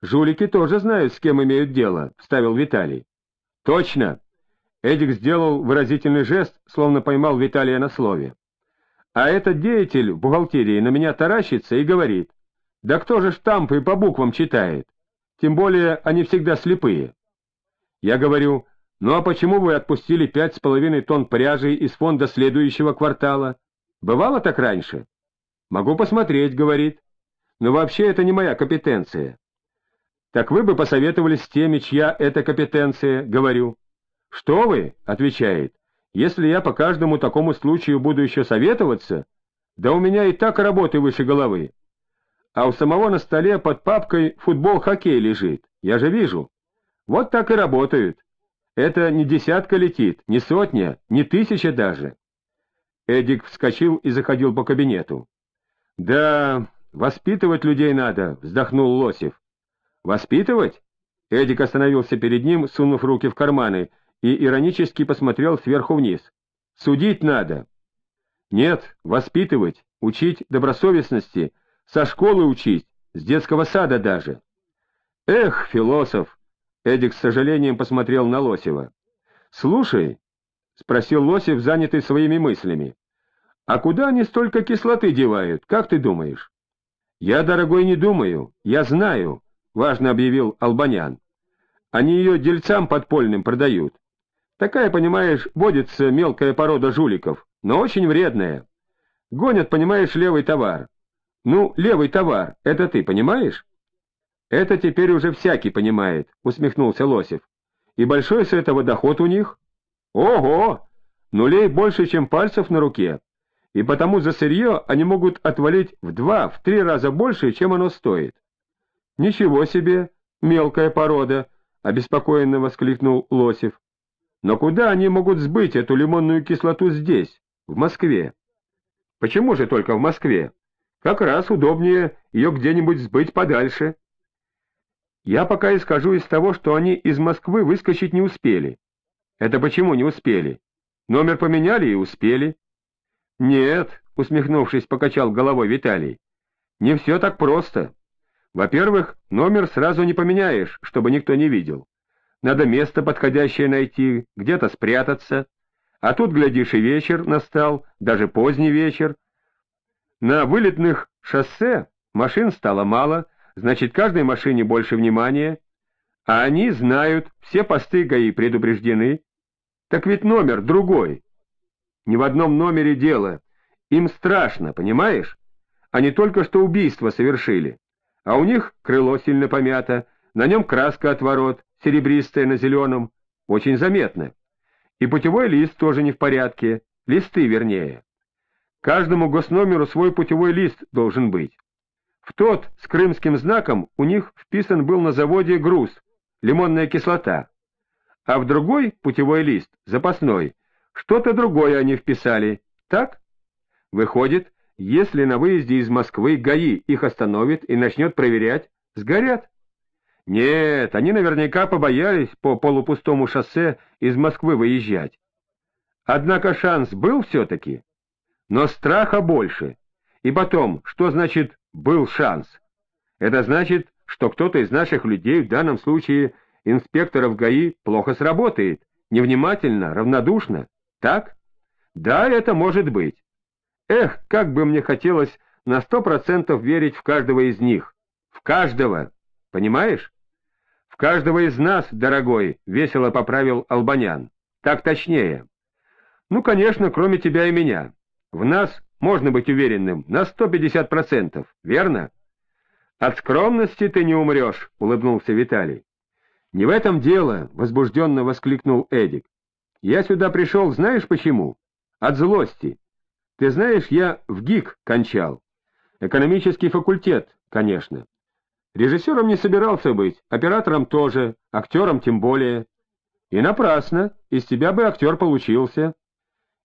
Жулики тоже знают, с кем имеют дело, — вставил Виталий. — Точно! Эдик сделал выразительный жест, словно поймал Виталия на слове. А этот деятель в бухгалтерии на меня таращится и говорит, «Да кто же штампы по буквам читает? Тем более они всегда слепые». Я говорю, «Ну а почему вы отпустили пять с половиной тонн пряжи из фонда следующего квартала? Бывало так раньше?» «Могу посмотреть», — говорит. «Но вообще это не моя компетенция». «Так вы бы посоветовали с теми, чья это компетенция», — говорю. «Что вы?» — отвечает. «Если я по каждому такому случаю буду еще советоваться, да у меня и так работы выше головы. А у самого на столе под папкой футбол-хоккей лежит, я же вижу. Вот так и работают. Это не десятка летит, не сотня, не тысяча даже». Эдик вскочил и заходил по кабинету. «Да, воспитывать людей надо», — вздохнул Лосев. «Воспитывать?» Эдик остановился перед ним, сунув руки в карманы, и иронически посмотрел сверху вниз. «Судить надо». «Нет, воспитывать, учить добросовестности, со школы учить, с детского сада даже». «Эх, философ!» — Эдик с сожалением посмотрел на Лосева. «Слушай», — спросил Лосев, занятый своими мыслями, — «а куда они столько кислоты девают, как ты думаешь?» «Я, дорогой, не думаю, я знаю», — важно объявил Албанян. «Они ее дельцам подпольным продают. Такая, понимаешь, водится мелкая порода жуликов, но очень вредная. Гонят, понимаешь, левый товар. Ну, левый товар, это ты понимаешь? Это теперь уже всякий понимает, усмехнулся Лосев. И большой с этого доход у них? Ого! Нулей больше, чем пальцев на руке. И потому за сырье они могут отвалить в два, в три раза больше, чем оно стоит. Ничего себе, мелкая порода, обеспокоенно воскликнул Лосев. Но куда они могут сбыть эту лимонную кислоту здесь, в Москве? Почему же только в Москве? Как раз удобнее ее где-нибудь сбыть подальше. Я пока исхожу из того, что они из Москвы выскочить не успели. Это почему не успели? Номер поменяли и успели. Нет, усмехнувшись, покачал головой Виталий. Не все так просто. Во-первых, номер сразу не поменяешь, чтобы никто не видел. Надо место подходящее найти, где-то спрятаться. А тут, глядишь, и вечер настал, даже поздний вечер. На вылетных шоссе машин стало мало, значит, каждой машине больше внимания. А они знают, все посты ГАИ предупреждены. Так ведь номер другой. Ни в одном номере дело. Им страшно, понимаешь? Они только что убийство совершили. А у них крыло сильно помято, на нем краска от ворот, серебристая на зеленом, очень заметно. И путевой лист тоже не в порядке, листы вернее. Каждому госномеру свой путевой лист должен быть. В тот с крымским знаком у них вписан был на заводе груз, лимонная кислота. А в другой путевой лист, запасной, что-то другое они вписали. Так? Выходит, если на выезде из Москвы ГАИ их остановит и начнет проверять, сгорят. Нет, они наверняка побоялись по полупустому шоссе из Москвы выезжать. Однако шанс был все-таки. Но страха больше. И потом, что значит «был шанс»? Это значит, что кто-то из наших людей, в данном случае инспекторов ГАИ, плохо сработает, невнимательно, равнодушно. Так? Да, это может быть. Эх, как бы мне хотелось на сто процентов верить в каждого из них. В каждого. Понимаешь? каждого из нас, дорогой, — весело поправил Албанян. Так точнее. Ну, конечно, кроме тебя и меня. В нас можно быть уверенным на сто пятьдесят процентов, верно? От скромности ты не умрешь, — улыбнулся Виталий. Не в этом дело, — возбужденно воскликнул Эдик. Я сюда пришел, знаешь почему? От злости. Ты знаешь, я в ГИК кончал. Экономический факультет, конечно. Режиссером не собирался быть, оператором тоже, актером тем более. И напрасно, из тебя бы актер получился.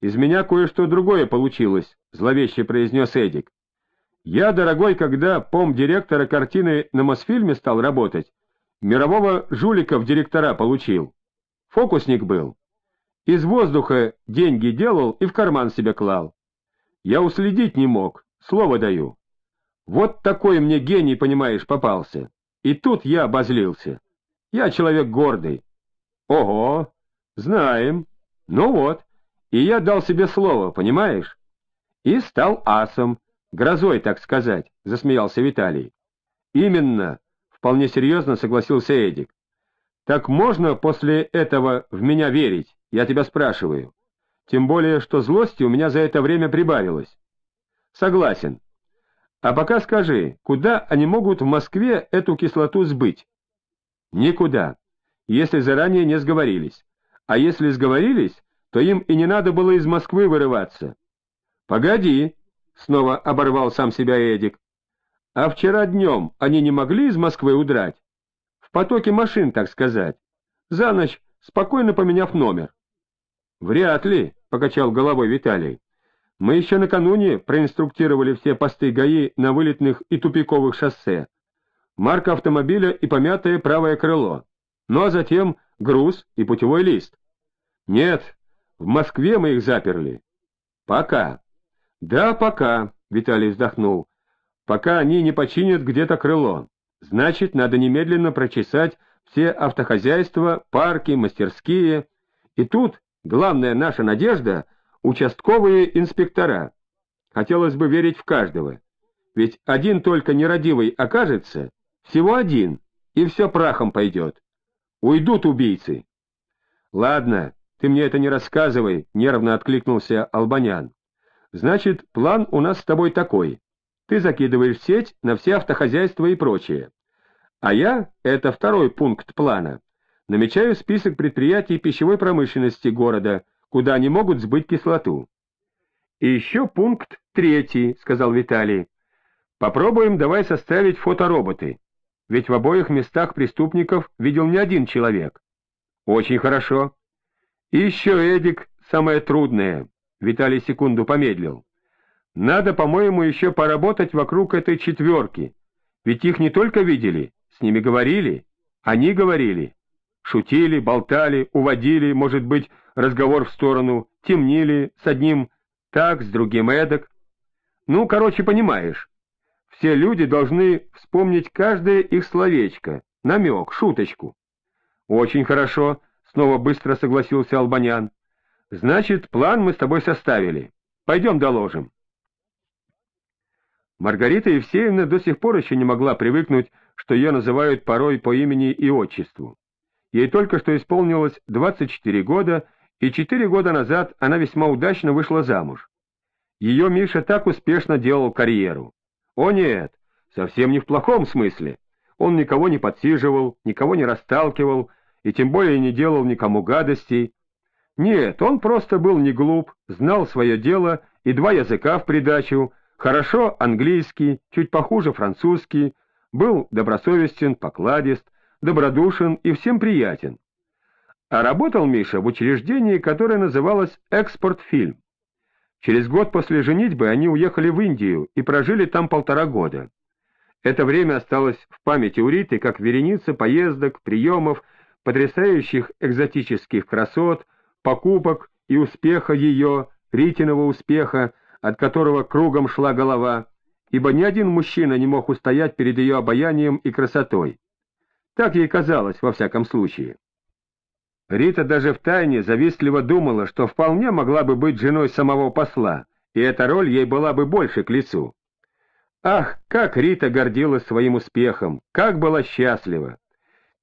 Из меня кое-что другое получилось, зловеще произнес Эдик. Я, дорогой, когда пом-директора картины на Мосфильме стал работать, мирового жулика в директора получил. Фокусник был. Из воздуха деньги делал и в карман себе клал. Я уследить не мог, слово даю. Вот такой мне гений, понимаешь, попался. И тут я обозлился. Я человек гордый. Ого, знаем. Ну вот, и я дал себе слово, понимаешь? И стал асом, грозой, так сказать, засмеялся Виталий. Именно, вполне серьезно согласился Эдик. Так можно после этого в меня верить, я тебя спрашиваю? Тем более, что злости у меня за это время прибавилось. Согласен. А пока скажи, куда они могут в Москве эту кислоту сбыть? Никуда, если заранее не сговорились. А если сговорились, то им и не надо было из Москвы вырываться. Погоди, снова оборвал сам себя Эдик. А вчера днем они не могли из Москвы удрать? В потоке машин, так сказать. За ночь, спокойно поменяв номер. Вряд ли, покачал головой Виталий. Мы еще накануне проинструктировали все посты ГАИ на вылетных и тупиковых шоссе. Марка автомобиля и помятое правое крыло. Ну а затем груз и путевой лист. Нет, в Москве мы их заперли. Пока. Да, пока, Виталий вздохнул. Пока они не починят где-то крыло. Значит, надо немедленно прочесать все автохозяйства, парки, мастерские. И тут главная наша надежда — участковые инспектора. Хотелось бы верить в каждого. Ведь один только нерадивый окажется, всего один, и все прахом пойдет. Уйдут убийцы. Ладно, ты мне это не рассказывай, — нервно откликнулся Албанян. Значит, план у нас с тобой такой. Ты закидываешь сеть на все автохозяйства и прочее. А я, это второй пункт плана, намечаю список предприятий пищевой промышленности города, куда они могут сбыть кислоту. И еще пункт третий, — сказал Виталий. Попробуем давай составить фотороботы. Ведь в обоих местах преступников видел не один человек. Очень хорошо. И еще, Эдик, самое трудное. Виталий секунду помедлил. Надо, по-моему, еще поработать вокруг этой четверки. Ведь их не только видели, с ними говорили. Они говорили. Шутили, болтали, уводили, может быть, разговор в сторону, темнили с одним так, с другим эдак. Ну, короче, понимаешь. Все люди должны вспомнить каждое их словечко, намек, шуточку. Очень хорошо, Снова быстро согласился Албанян. Значит, план мы с тобой составили. Пойдем доложим. Маргарита Евсеевна до сих пор еще не могла привыкнуть, что ее называют порой по имени и отчеству. Ей только что исполнилось 24 года, и 4 года назад она весьма удачно вышла замуж. Ее Миша так успешно делал карьеру. О нет, совсем не в плохом смысле. Он никого не подсиживал, никого не расталкивал, и тем более не делал никому гадостей. Нет, он просто был не глуп, знал свое дело и два языка в придачу, хорошо английский, чуть похуже французский, был добросовестен, покладист, добродушен и всем приятен. А работал Миша в учреждении, которое называлось «Экспортфильм». Через год после женитьбы они уехали в Индию и прожили там полтора года. Это время осталось в памяти у Риты как вереница поездок, приемов, потрясающих экзотических красот, покупок и успеха ее, Ритиного успеха, от которого кругом шла голова, ибо ни один мужчина не мог устоять перед ее обаянием и красотой. Так ей казалось, во всяком случае. Рита даже втайне завистливо думала, что вполне могла бы быть женой самого посла, и эта роль ей была бы больше к лицу. Ах, как Рита гордилась своим успехом, как была счастлива!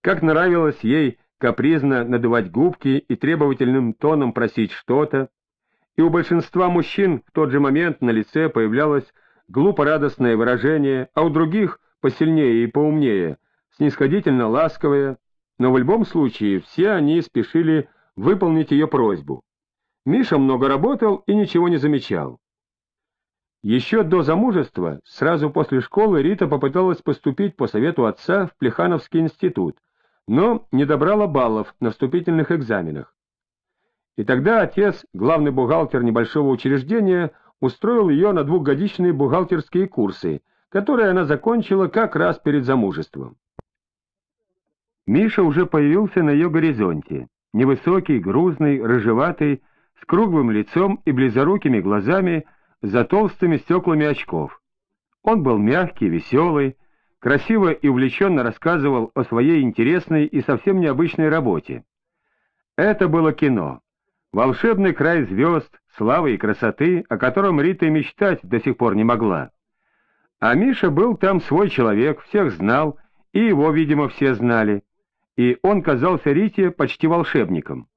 Как нравилось ей капризно надувать губки и требовательным тоном просить что-то, и у большинства мужчин в тот же момент на лице появлялось глупо-радостное выражение, а у других, посильнее и поумнее, снисходительно ласковое, но в любом случае все они спешили выполнить ее просьбу. Миша много работал и ничего не замечал. Еще до замужества, сразу после школы, Рита попыталась поступить по совету отца в Плехановский институт, но не добрала баллов на вступительных экзаменах. И тогда отец, главный бухгалтер небольшого учреждения, устроил ее на двухгодичные бухгалтерские курсы, которые она закончила как раз перед замужеством. Миша уже появился на ее горизонте, невысокий, грузный, рыжеватый, с круглым лицом и близорукими глазами, за толстыми стеклами очков. Он был мягкий, веселый, красиво и увлеченно рассказывал о своей интересной и совсем необычной работе. Это было кино. Волшебный край звезд, славы и красоты, о котором Рита мечтать до сих пор не могла. А Миша был там свой человек, всех знал, и его, видимо, все знали. И он казался Рите почти волшебником.